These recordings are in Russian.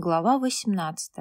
Глава 18.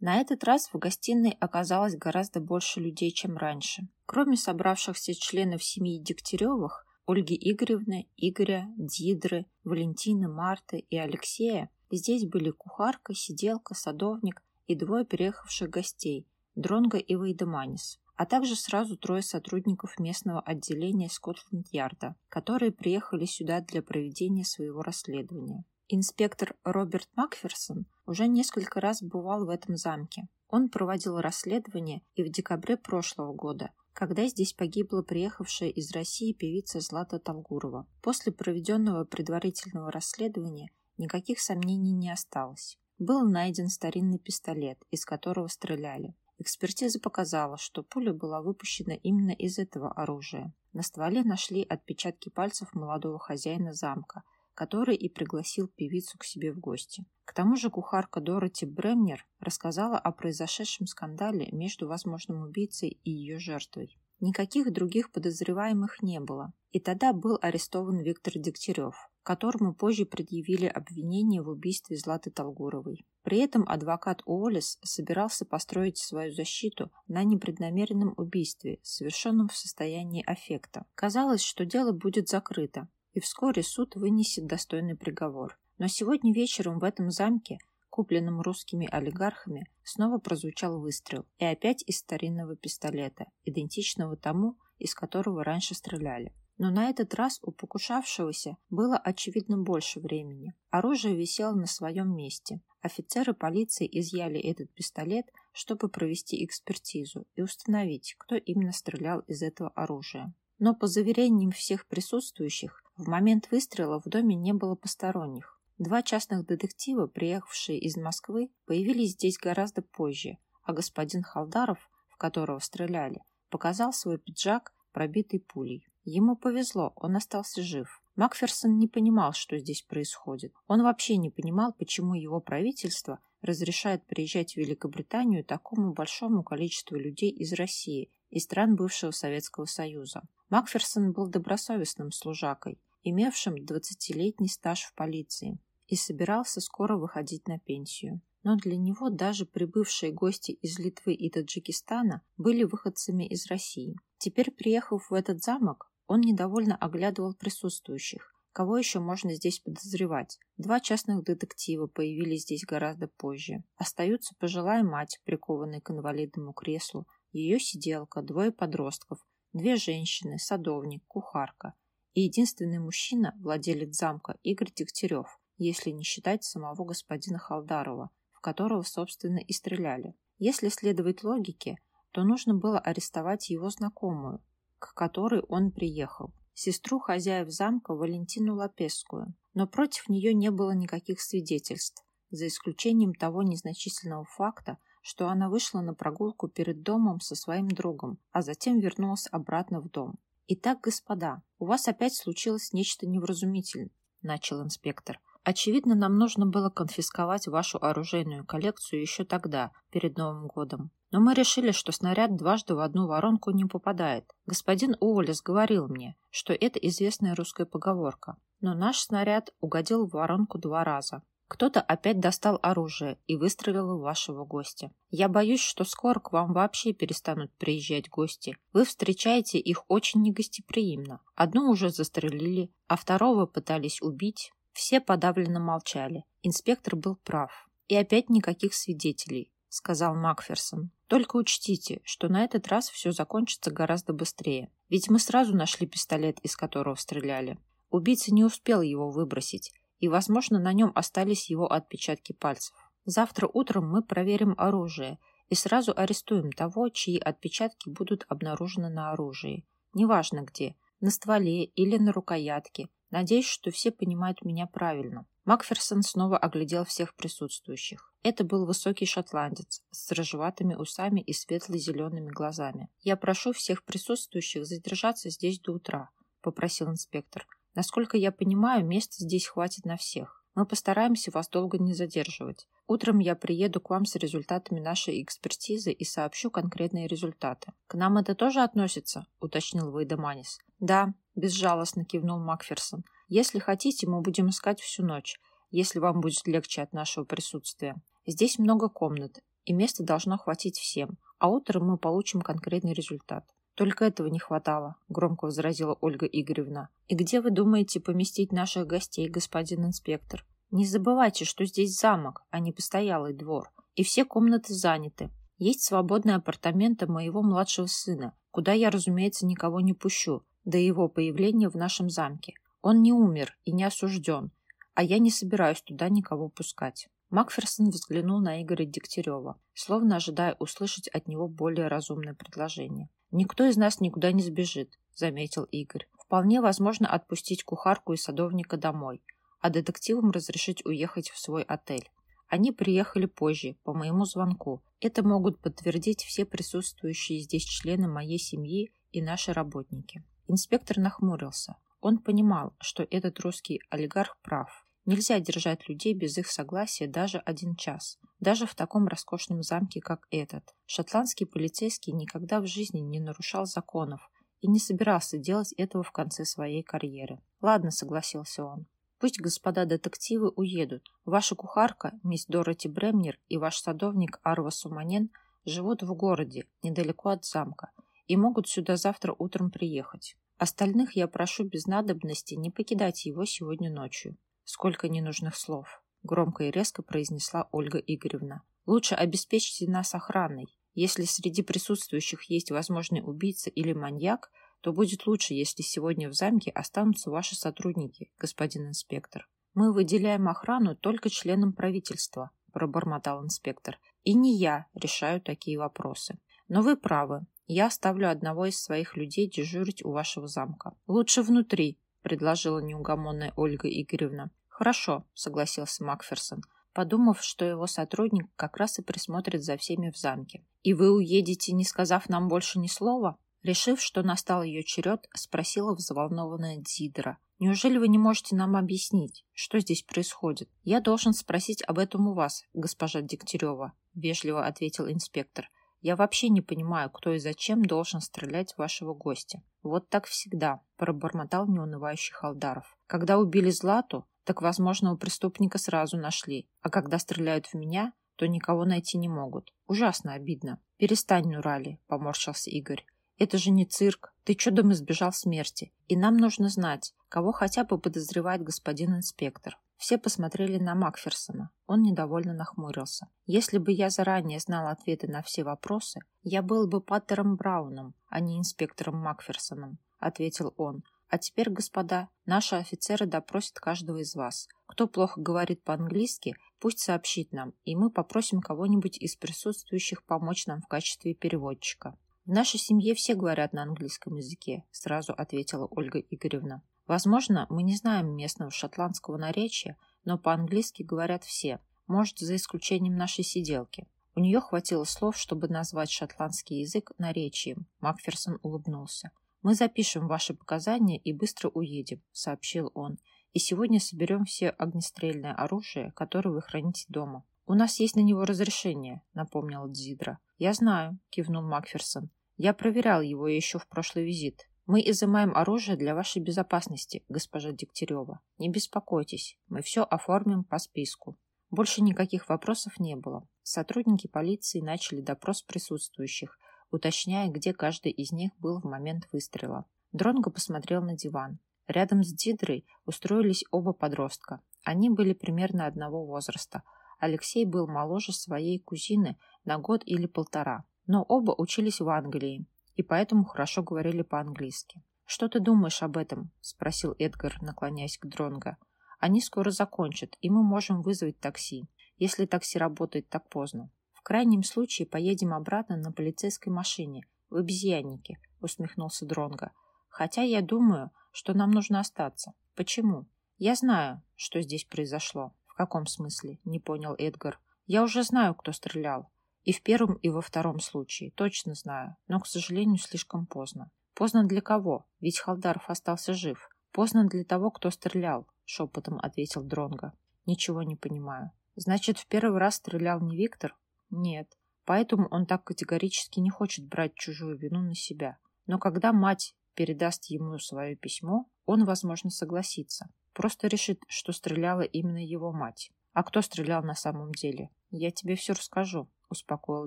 На этот раз в гостиной оказалось гораздо больше людей, чем раньше. Кроме собравшихся членов семьи Дегтяревых, Ольги Игоревны, Игоря, Дидры, Валентины, Марты и Алексея, здесь были кухарка, сиделка, садовник и двое приехавших гостей – Дронго и Вейдеманис, а также сразу трое сотрудников местного отделения Скотланд-Ярда, которые приехали сюда для проведения своего расследования. Инспектор Роберт Макферсон уже несколько раз бывал в этом замке. Он проводил расследование и в декабре прошлого года, когда здесь погибла приехавшая из России певица Злата Толгурова. После проведенного предварительного расследования никаких сомнений не осталось. Был найден старинный пистолет, из которого стреляли. Экспертиза показала, что пуля была выпущена именно из этого оружия. На стволе нашли отпечатки пальцев молодого хозяина замка – который и пригласил певицу к себе в гости. К тому же кухарка Дороти Бремнер рассказала о произошедшем скандале между возможным убийцей и ее жертвой. Никаких других подозреваемых не было, и тогда был арестован Виктор Дегтярев, которому позже предъявили обвинение в убийстве Златы Толгуровой. При этом адвокат Уоллес собирался построить свою защиту на непреднамеренном убийстве, совершенном в состоянии аффекта. Казалось, что дело будет закрыто, и вскоре суд вынесет достойный приговор. Но сегодня вечером в этом замке, купленном русскими олигархами, снова прозвучал выстрел, и опять из старинного пистолета, идентичного тому, из которого раньше стреляли. Но на этот раз у покушавшегося было очевидно больше времени. Оружие висело на своем месте. Офицеры полиции изъяли этот пистолет, чтобы провести экспертизу и установить, кто именно стрелял из этого оружия. Но по заверениям всех присутствующих, в момент выстрела в доме не было посторонних. Два частных детектива, приехавшие из Москвы, появились здесь гораздо позже, а господин Халдаров, в которого стреляли, показал свой пиджак, пробитый пулей. Ему повезло, он остался жив. Макферсон не понимал, что здесь происходит. Он вообще не понимал, почему его правительство разрешает приезжать в Великобританию такому большому количеству людей из России и стран бывшего Советского Союза. Макферсон был добросовестным служакой, имевшим 20-летний стаж в полиции, и собирался скоро выходить на пенсию. Но для него даже прибывшие гости из Литвы и Таджикистана были выходцами из России. Теперь, приехав в этот замок, он недовольно оглядывал присутствующих. Кого еще можно здесь подозревать? Два частных детектива появились здесь гораздо позже. Остаются пожилая мать, прикованная к инвалидному креслу, ее сиделка, двое подростков, две женщины, садовник, кухарка – и единственный мужчина, владелец замка, Игорь Дегтярев, если не считать самого господина Халдарова, в которого, собственно, и стреляли. Если следовать логике, то нужно было арестовать его знакомую, к которой он приехал, сестру хозяев замка Валентину Лапесскую, но против нее не было никаких свидетельств, за исключением того незначительного факта, что она вышла на прогулку перед домом со своим другом, а затем вернулась обратно в дом. «Итак, господа, у вас опять случилось нечто невразумительное», – начал инспектор. «Очевидно, нам нужно было конфисковать вашу оружейную коллекцию еще тогда, перед Новым годом. Но мы решили, что снаряд дважды в одну воронку не попадает. Господин Уоллес говорил мне, что это известная русская поговорка. Но наш снаряд угодил в воронку два раза. Кто-то опять достал оружие и выстрелил в вашего гостя. Я боюсь, что скоро к вам вообще перестанут приезжать гости. Вы встречаете их очень негостеприимно. Одну уже застрелили, а второго пытались убить. Все подавленно молчали. Инспектор был прав. И опять никаких свидетелей, сказал Макферсон. Только учтите, что на этот раз все закончится гораздо быстрее. Ведь мы сразу нашли пистолет, из которого стреляли. Убийца не успел его выбросить и, возможно, на нем остались его отпечатки пальцев. Завтра утром мы проверим оружие и сразу арестуем того, чьи отпечатки будут обнаружены на оружии. Неважно где, на стволе или на рукоятке. Надеюсь, что все понимают меня правильно. Макферсон снова оглядел всех присутствующих. Это был высокий шотландец с рыжеватыми усами и светло-зелеными глазами. «Я прошу всех присутствующих задержаться здесь до утра», – попросил инспектор. Насколько я понимаю, места здесь хватит на всех. Мы постараемся вас долго не задерживать. Утром я приеду к вам с результатами нашей экспертизы и сообщу конкретные результаты. К нам это тоже относится? уточнил Вейдеманис. Да, безжалостно кивнул Макферсон. Если хотите, мы будем искать всю ночь. если вам будет легче от нашего присутствия. Здесь много комнат, и места должно хватить всем, а утром мы получим конкретный результат. Только этого не хватало, громко возразила Ольга Игоревна. И где вы думаете поместить наших гостей, господин инспектор? Не забывайте, что здесь замок, а не постоялый двор, и все комнаты заняты. Есть свободные апартаменты моего младшего сына, куда я, разумеется, никого не пущу, до его появления в нашем замке. Он не умер и не осужден, а я не собираюсь туда никого пускать. Макферсон взглянул на Игоря Дегтярева, словно ожидая услышать от него более разумное предложение. «Никто из нас никуда не сбежит», — заметил Игорь. «Вполне возможно отпустить кухарку и садовника домой, а детективам разрешить уехать в свой отель. Они приехали позже, по моему звонку. Это могут подтвердить все присутствующие здесь члены моей семьи и наши работники». Инспектор нахмурился. Он понимал, что этот русский олигарх прав. Нельзя держать людей без их согласия даже один час. Даже в таком роскошном замке, как этот. Шотландский полицейский никогда в жизни не нарушал законов и не собирался делать этого в конце своей карьеры. «Ладно», — согласился он. «Пусть господа детективы уедут. Ваша кухарка, мисс Дороти Бремнер, и ваш садовник Арва Суманен живут в городе, недалеко от замка, и могут сюда завтра утром приехать. Остальных я прошу без надобности не покидать его сегодня ночью. Сколько ненужных слов. Громко и резко произнесла Ольга Игоревна. Лучше обеспечьте нас охраной. Если среди присутствующих есть возможный убийца или маньяк, то будет лучше, если сегодня в замке останутся ваши сотрудники, господин инспектор. Мы выделяем охрану только членам правительства, пробормотал инспектор. И не я решаю такие вопросы. Но вы правы. Я оставлю одного из своих людей дежурить у вашего замка. Лучше внутри, предложила неугомонная Ольга Игоревна. «Хорошо», — согласился Макферсон, подумав, что его сотрудник как раз и присмотрит за всеми в замке. «И вы уедете, не сказав нам больше ни слова?» Решив, что настал ее черед, спросила взволнованная Дзидра. «Неужели вы не можете нам объяснить, что здесь происходит? Я должен спросить об этом у вас, госпожа Дегтярева», — вежливо ответил инспектор. Я вообще не понимаю, кто и зачем должен стрелять в вашего гостя. Вот так всегда, пробормотал неунывающий Халдаров. Когда убили Злату, так, возможно, у преступника сразу нашли. А когда стреляют в меня, то никого найти не могут. Ужасно обидно. Перестань, Нурали, поморщился Игорь. Это же не цирк. Ты чудом избежал смерти. И нам нужно знать, кого хотя бы подозревает господин инспектор. Все посмотрели на Макферсона. Он недовольно нахмурился. «Если бы я заранее знал ответы на все вопросы, я был бы Паттером Брауном, а не инспектором Макферсоном», — ответил он. «А теперь, господа, наши офицеры допросят каждого из вас. Кто плохо говорит по-английски, пусть сообщит нам, и мы попросим кого-нибудь из присутствующих помочь нам в качестве переводчика». «В нашей семье все говорят на английском языке», — сразу ответила Ольга Игоревна. Возможно, мы не знаем местного шотландского наречия, но по-английски говорят все, может, за исключением нашей сиделки. У нее хватило слов, чтобы назвать шотландский язык наречием. Макферсон улыбнулся. «Мы запишем ваши показания и быстро уедем», — сообщил он. «И сегодня соберем все огнестрельное оружие, которое вы храните дома». «У нас есть на него разрешение», — напомнил Дзидра. «Я знаю», — кивнул Макферсон. «Я проверял его еще в прошлый визит. Мы изымаем оружие для вашей безопасности, госпожа Дегтярева. Не беспокойтесь, мы все оформим по списку. Больше никаких вопросов не было. Сотрудники полиции начали допрос присутствующих, уточняя, где каждый из них был в момент выстрела. Дронго посмотрел на диван. Рядом с Дидрой устроились оба подростка. Они были примерно одного возраста. Алексей был моложе своей кузины на год или полтора. Но оба учились в Англии, и поэтому хорошо говорили по-английски. «Что ты думаешь об этом?» – спросил Эдгар, наклоняясь к Дронго. «Они скоро закончат, и мы можем вызвать такси, если такси работает так поздно. В крайнем случае поедем обратно на полицейской машине, в обезьяннике», – усмехнулся Дронго. «Хотя я думаю, что нам нужно остаться. Почему?» «Я знаю, что здесь произошло». «В каком смысле?» – не понял Эдгар. «Я уже знаю, кто стрелял. И в первом, и во втором случае. Точно знаю. Но, к сожалению, слишком поздно. Поздно для кого? Ведь Халдаров остался жив. Поздно для того, кто стрелял, шепотом ответил Дронга. Ничего не понимаю. Значит, в первый раз стрелял не Виктор? Нет. Поэтому он так категорически не хочет брать чужую вину на себя. Но когда мать передаст ему свое письмо, он, возможно, согласится. Просто решит, что стреляла именно его мать. А кто стрелял на самом деле? Я тебе все расскажу, успокоил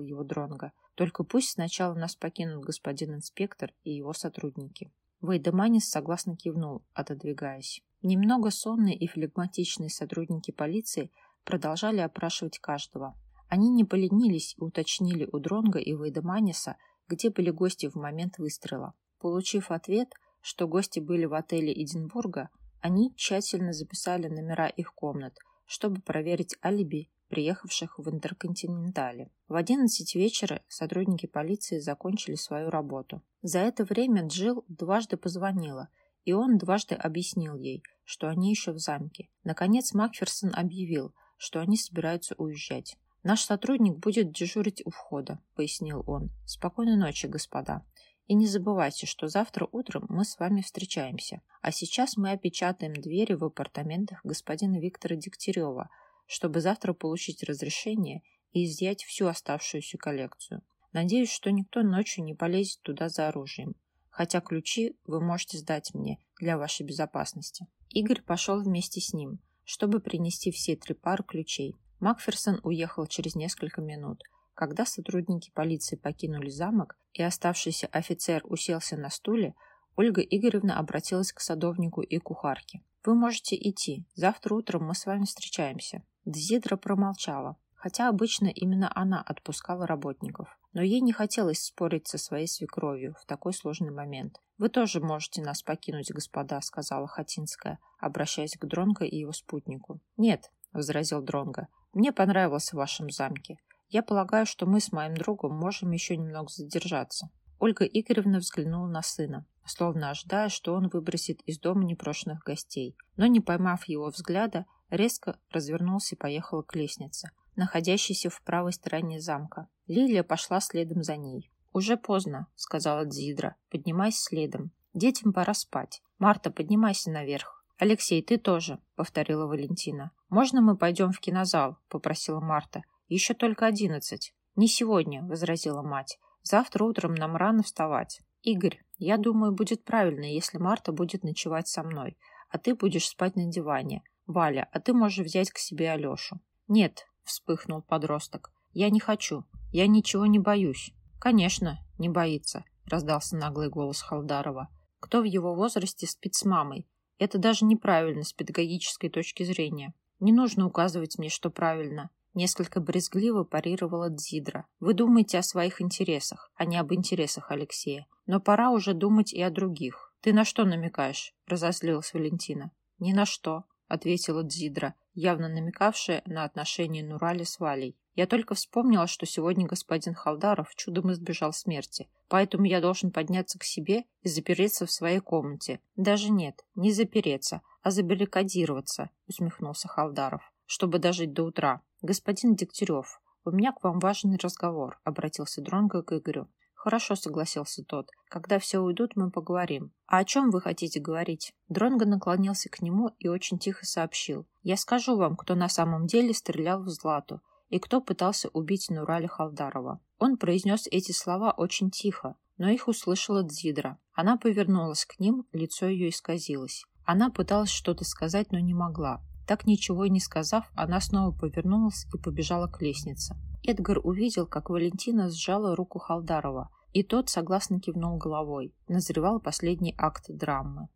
его Дронга. Только пусть сначала нас покинут господин инспектор и его сотрудники. Вейдеманис согласно кивнул, отодвигаясь. Немного сонные и флегматичные сотрудники полиции продолжали опрашивать каждого. Они не поленились и уточнили у Дронга и Вейдеманиса, где были гости в момент выстрела. Получив ответ, что гости были в отеле Эдинбурга, они тщательно записали номера их комнат, чтобы проверить алиби приехавших в Интерконтинентале. В 11 вечера сотрудники полиции закончили свою работу. За это время Джилл дважды позвонила, и он дважды объяснил ей, что они еще в замке. Наконец Макферсон объявил, что они собираются уезжать. «Наш сотрудник будет дежурить у входа», — пояснил он. «Спокойной ночи, господа. И не забывайте, что завтра утром мы с вами встречаемся. А сейчас мы опечатаем двери в апартаментах господина Виктора Дегтярева, чтобы завтра получить разрешение и изъять всю оставшуюся коллекцию. Надеюсь, что никто ночью не полезет туда за оружием. Хотя ключи вы можете сдать мне для вашей безопасности. Игорь пошел вместе с ним, чтобы принести все три пары ключей. Макферсон уехал через несколько минут. Когда сотрудники полиции покинули замок и оставшийся офицер уселся на стуле, Ольга Игоревна обратилась к садовнику и кухарке. «Вы можете идти. Завтра утром мы с вами встречаемся». Дзидра промолчала, хотя обычно именно она отпускала работников. Но ей не хотелось спорить со своей свекровью в такой сложный момент. «Вы тоже можете нас покинуть, господа», — сказала Хатинская, обращаясь к Дронго и его спутнику. «Нет», — возразил Дронго, — «мне понравилось в вашем замке. Я полагаю, что мы с моим другом можем еще немного задержаться. Ольга Игоревна взглянула на сына, словно ожидая, что он выбросит из дома непрошенных гостей. Но, не поймав его взгляда, резко развернулся и поехала к лестнице, находящейся в правой стороне замка. Лилия пошла следом за ней. «Уже поздно», — сказала Дзидра. «Поднимайся следом. Детям пора спать. Марта, поднимайся наверх». «Алексей, ты тоже», — повторила Валентина. «Можно мы пойдем в кинозал?» — попросила Марта. Еще только одиннадцать. Не сегодня, возразила мать. Завтра утром нам рано вставать. Игорь, я думаю, будет правильно, если Марта будет ночевать со мной, а ты будешь спать на диване. Валя, а ты можешь взять к себе Алешу. Нет, вспыхнул подросток. Я не хочу. Я ничего не боюсь. Конечно, не боится, раздался наглый голос Халдарова. Кто в его возрасте спит с мамой? Это даже неправильно с педагогической точки зрения. Не нужно указывать мне, что правильно. Несколько брезгливо парировала Дзидра. Вы думаете о своих интересах, а не об интересах Алексея. Но пора уже думать и о других. Ты на что намекаешь? Разозлилась Валентина. Ни на что, ответила Дзидра, явно намекавшая на отношения Нурали с Валей. Я только вспомнила, что сегодня господин Халдаров чудом избежал смерти, поэтому я должен подняться к себе и запереться в своей комнате. Даже нет, не запереться, а забаррикадироваться, усмехнулся Халдаров, чтобы дожить до утра. «Господин Дегтярев, у меня к вам важный разговор», — обратился Дронго к Игорю. «Хорошо», — согласился тот. «Когда все уйдут, мы поговорим». «А о чем вы хотите говорить?» Дронго наклонился к нему и очень тихо сообщил. «Я скажу вам, кто на самом деле стрелял в Злату и кто пытался убить Нурали Халдарова». Он произнес эти слова очень тихо, но их услышала Дзидра. Она повернулась к ним, лицо ее исказилось. Она пыталась что-то сказать, но не могла. Так ничего и не сказав, она снова повернулась и побежала к лестнице. Эдгар увидел, как Валентина сжала руку Халдарова, и тот согласно кивнул головой. Назревал последний акт драмы.